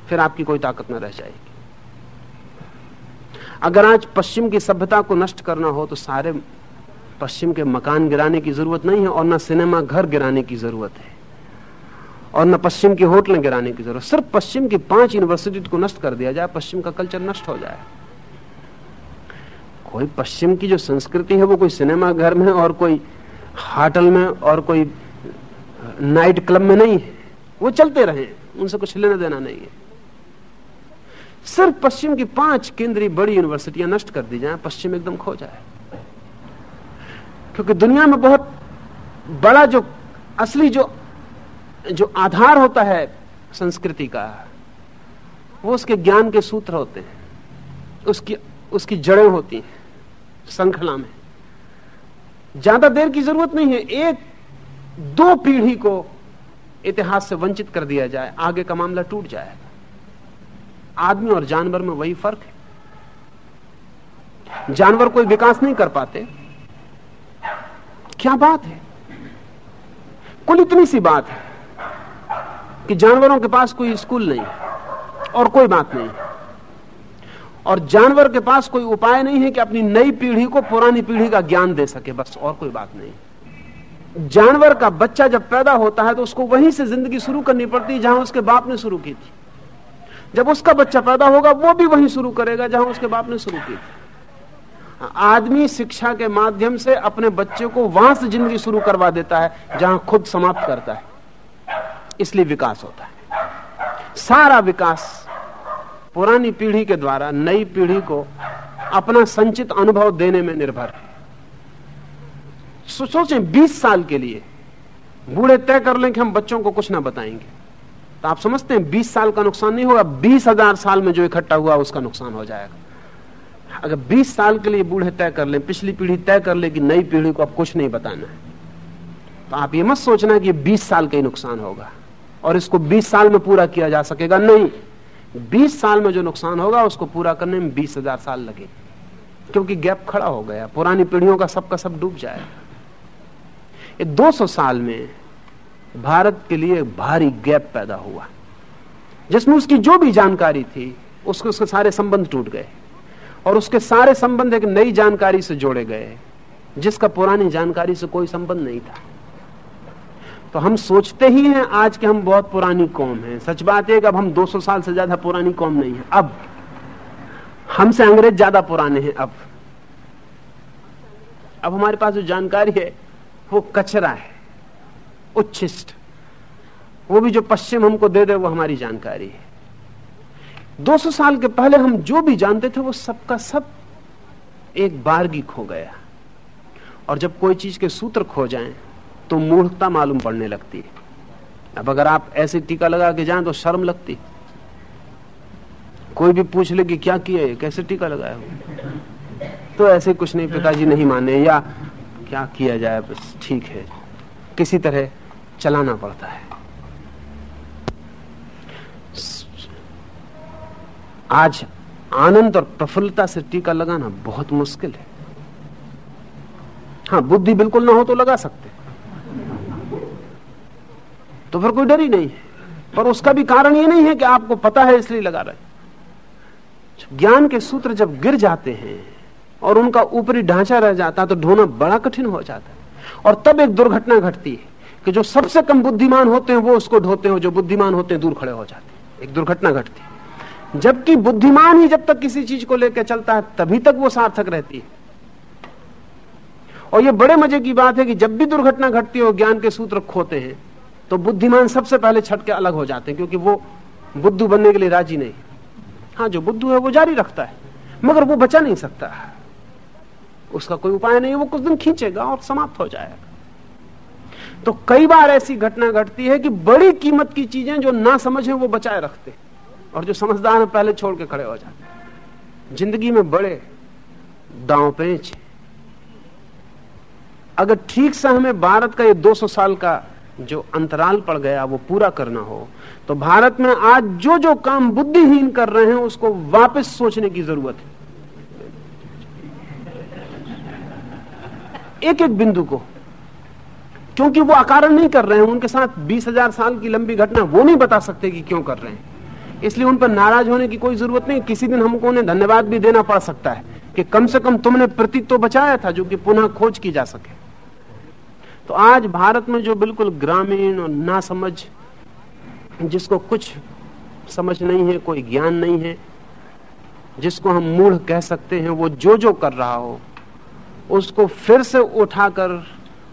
फिर आपकी कोई ताकत न रह जाएगी। अगर आज पश्चिम की सभ्यता को नष्ट करना हो तो सारे पश्चिम के मकान गिराने की ज़रूरत नहीं है और न सिनेमा घर गिराने की ज़रूरत है और न पश्चिम की होटलें गिराने की ज़रूरत। सिर्फ़ पश्चिम की पाँच यूनिवर्सिटी को नष्ट कर दिया जाए, पश्चिम का कल्चर नष्ट हो जाए। कोई पश्चिम की जो संस्कृति है, वो कोई सिनेमा घर में और कोई होटल में और कोई नाइट क्लब में नहीं है। वो चलते रहे, उनसे कुछ लेना देना नहीं है। सिर्फ़ पश्चिम की पाँच केंद्रीय बड़ी यूनिवर्सिटियाँ नष्ट कर दी जाए, पश्चिम एकदम खो जाए। क्योंकि दुनिया में बहुत बड़ा जो, असली जो जो आधार होता है संस्कृति का, वो उसके ज्ञान के सूत्र होते हैं। उसकी उसकी जड़ें होती हैं। श्रृंखला में। ज़्यादा देर की ज़रूरत नहीं है, एक, दो पीढ़ी को इतिहास से वंचित कर दिया जाए, आगे का मामला टूट जाएगा आदमी और जानवर में वही फ़र्क है। जानवर कोई विकास नहीं कर पाते। क्या बात है? कुल इतनी सी बात है कि जानवरों के पास कोई स्कूल नहीं और कोई बात नहीं। और जानवर के पास कोई उपाय नहीं है कि अपनी नई पीढ़ी को पुरानी पीढ़ी का ज्ञान दे सके, बस और कोई बात नहीं। जानवर का बच्चा जब पैदा होता है तो उसको वहीं से ज़िंदगी शुरू करनी पड़ती है, जहाँ उसके बाप ने शुरू की थी। जब उसका बच्चा पैदा होगा, वो भी वहीं शुरू करेगा, जहाँ उसके बाप ने शुरू की थी। आदमी शिक्षा के माध्यम से अपने बच्चे को वहाँ से ज़िंदगी शुरू करवा देता है, जहाँ खुद समाप्त करता है। इसलिए विकास होता है। सारा विकास पुरानी पीढ़ी के द्वारा, नई पीढ़ी को अपना संचित अनुभव देने में निर्भर है। सोचें 20 साल के लिए बूढ़े तय कर लें कि हम बच्चों को कुछ ना बताएँगे। तो आप समझते हैं 20 साल का नुकसान नहीं होगा, बीस हज़ार साल में जो इकट्ठा हुआ, उसका नुकसान हो जाएगा। अगर 20 साल के लिए बूढ़े तय कर लें, पिछली पीढ़ी तय कर ले कि नई पीढ़ी को अब कुछ नहीं बताना है। तो आप ये मत सोचना कि 20 साल का ही नुकसान होगा, और इसको 20 साल में पूरा किया जा सकेगा, नहीं। 20 साल में जो नुकसान होगा, उसको पूरा करने में बीस हज़ार साल लगे। क्योंकि गैप खड़ा हो गया, पुरानी पीढ़ियों का सबका सब डूब जाएगा दो सौ साल में भारत के लिए भारी गैप पैदा हुआ। जिसमें उसकी जो भी जानकारी थी, उसके उसके सारे संबंध टूट गए। और उसके सारे संबंध एक नई जानकारी से जोड़े गए, जिसका पुरानी जानकारी से कोई संबंध नहीं था। तो हम सोचते ही हैं आज के हम बहुत पुरानी कौम हैं। सच बात है कि अब हम 200 साल से ज़्यादा पुरानी कौम नहीं है। अब हमसे अंग्रेज़ ज़्यादा पुराने हैं, अब। अब हमारे पास जो जानकारी है, वो कचरा है, उच्छिष्ट। वो भी जो पश्चिम हमको दे दे, वो हमारी जानकारी है। 200 साल के पहले हम जो भी जानते थे, वो सबका सब एक बारगी खो गया। और जब कोई चीज़ के सूत्र खो जाएँ तो मूर्खता मालूम पड़ने लगती है। अब अगर आप ऐसे टीका लगा के जाएँ तो शर्म लगती कोई भी पूछ ले कि क्या किया है, कैसे टीका लगाया हो? तो ऐसे कुछ नहीं, पिताजी नहीं माने या क्या किया जाए, बस ठीक है। किसी तरह चलाना पड़ता है। आज आनंद और प्रफुल्लता से टीका लगाना बहुत मुश्किल है। हाँ बुद्धि बिल्कुल ना हो तो लगा सकते तो फिर कोई डर ही नहीं। है पर उसका भी कारण ये नहीं है कि आपको पता है इसलिए लगा रहे। ज्ञान के सूत्र जब गिर जाते हैं और उनका ऊपरी ढांचा रह जाता है तो ढोना बड़ा कठिन हो जाता है। और तब एक दुर्घटना घटती है कि जो सबसे कम बुद्धिमान होते हैं वो उसको ढोते हैं, जो बुद्धिमान होते हैं दूर खड़े हो जाते हैं। एक दुर्घटना घटती है। जबकि बुद्धिमान ही जब तक किसी चीज़ को लेकर चलता है, तभी तक वो सार्थक रहती है। और ये बड़े मज़े की बात है कि जब भी दुर्घटना घटती है ज्ञान के सूत्र खोते हैं तो बुद्धिमान सबसे पहले छट के अलग हो जाते हैं, क्योंकि वो बुद्धू बनने के लिए राज़ी नहीं हाँ। जो बुद्धू है, वो जारी रखता है, मगर वो बचा नहीं सकता उसका कोई उपाय नहीं वो कुछ दिन खींचेगा और समाप्त हो जाएगा। तो कई बार ऐसी घटना घटती है कि बड़ी कीमत की चीज़ें जो ना समझे वो बचाए रखते और जो समझदार है, पहले छोड़ के खड़े हो जाते ज़िंदगी में बड़े, दांव पेच अगर ठीक से हमें भारत का ये 200 साल का जो अंतराल पड़ गया वो पूरा करना हो तो भारत में आज जो जो काम बुद्धिहीन कर रहे हैं उसको वापस सोचने की ज़रूरत है। एक एक बिंदु को, क्योंकि वो अकारण नहीं कर रहे हैं, उनके साथ बीस हज़ार साल की लंबी घटना वो नहीं बता सकते कि क्यों कर रहे हैं। इसलिए उन पर नाराज़ होने की कोई ज़रूरत नहीं, किसी दिन हमको उन्हें धन्यवाद भी देना पड़ सकता है कि कम से कम तुमने प्रतीक तो बचाया था जो कि पुनः खोज की जा सके। तो आज भारत में जो बिल्कुल ग्रामीण और ना समझ जिसको कुछ समझ नहीं है, कोई ज्ञान नहीं है, जिसको हम मूढ़ कह सकते हैं, वो जो जो कर रहा हो, उसको फिर से उठाकर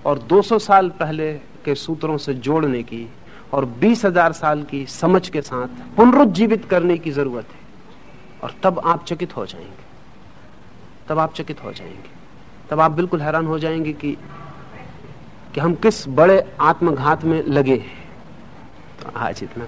और 200 साल पहले के सूत्रों से जोड़ने की और बीस हज़ार साल की समझ के साथ पुनरुज्जीवित करने की ज़रूरत है। और तब आप चकित हो जाएँगे। तब आप चकित हो जाएँगे। तब आप बिल्कुल हैरान हो जाएँगे कि कि हम किस बड़े आत्मघात में लगे हैं। तो आज इतना।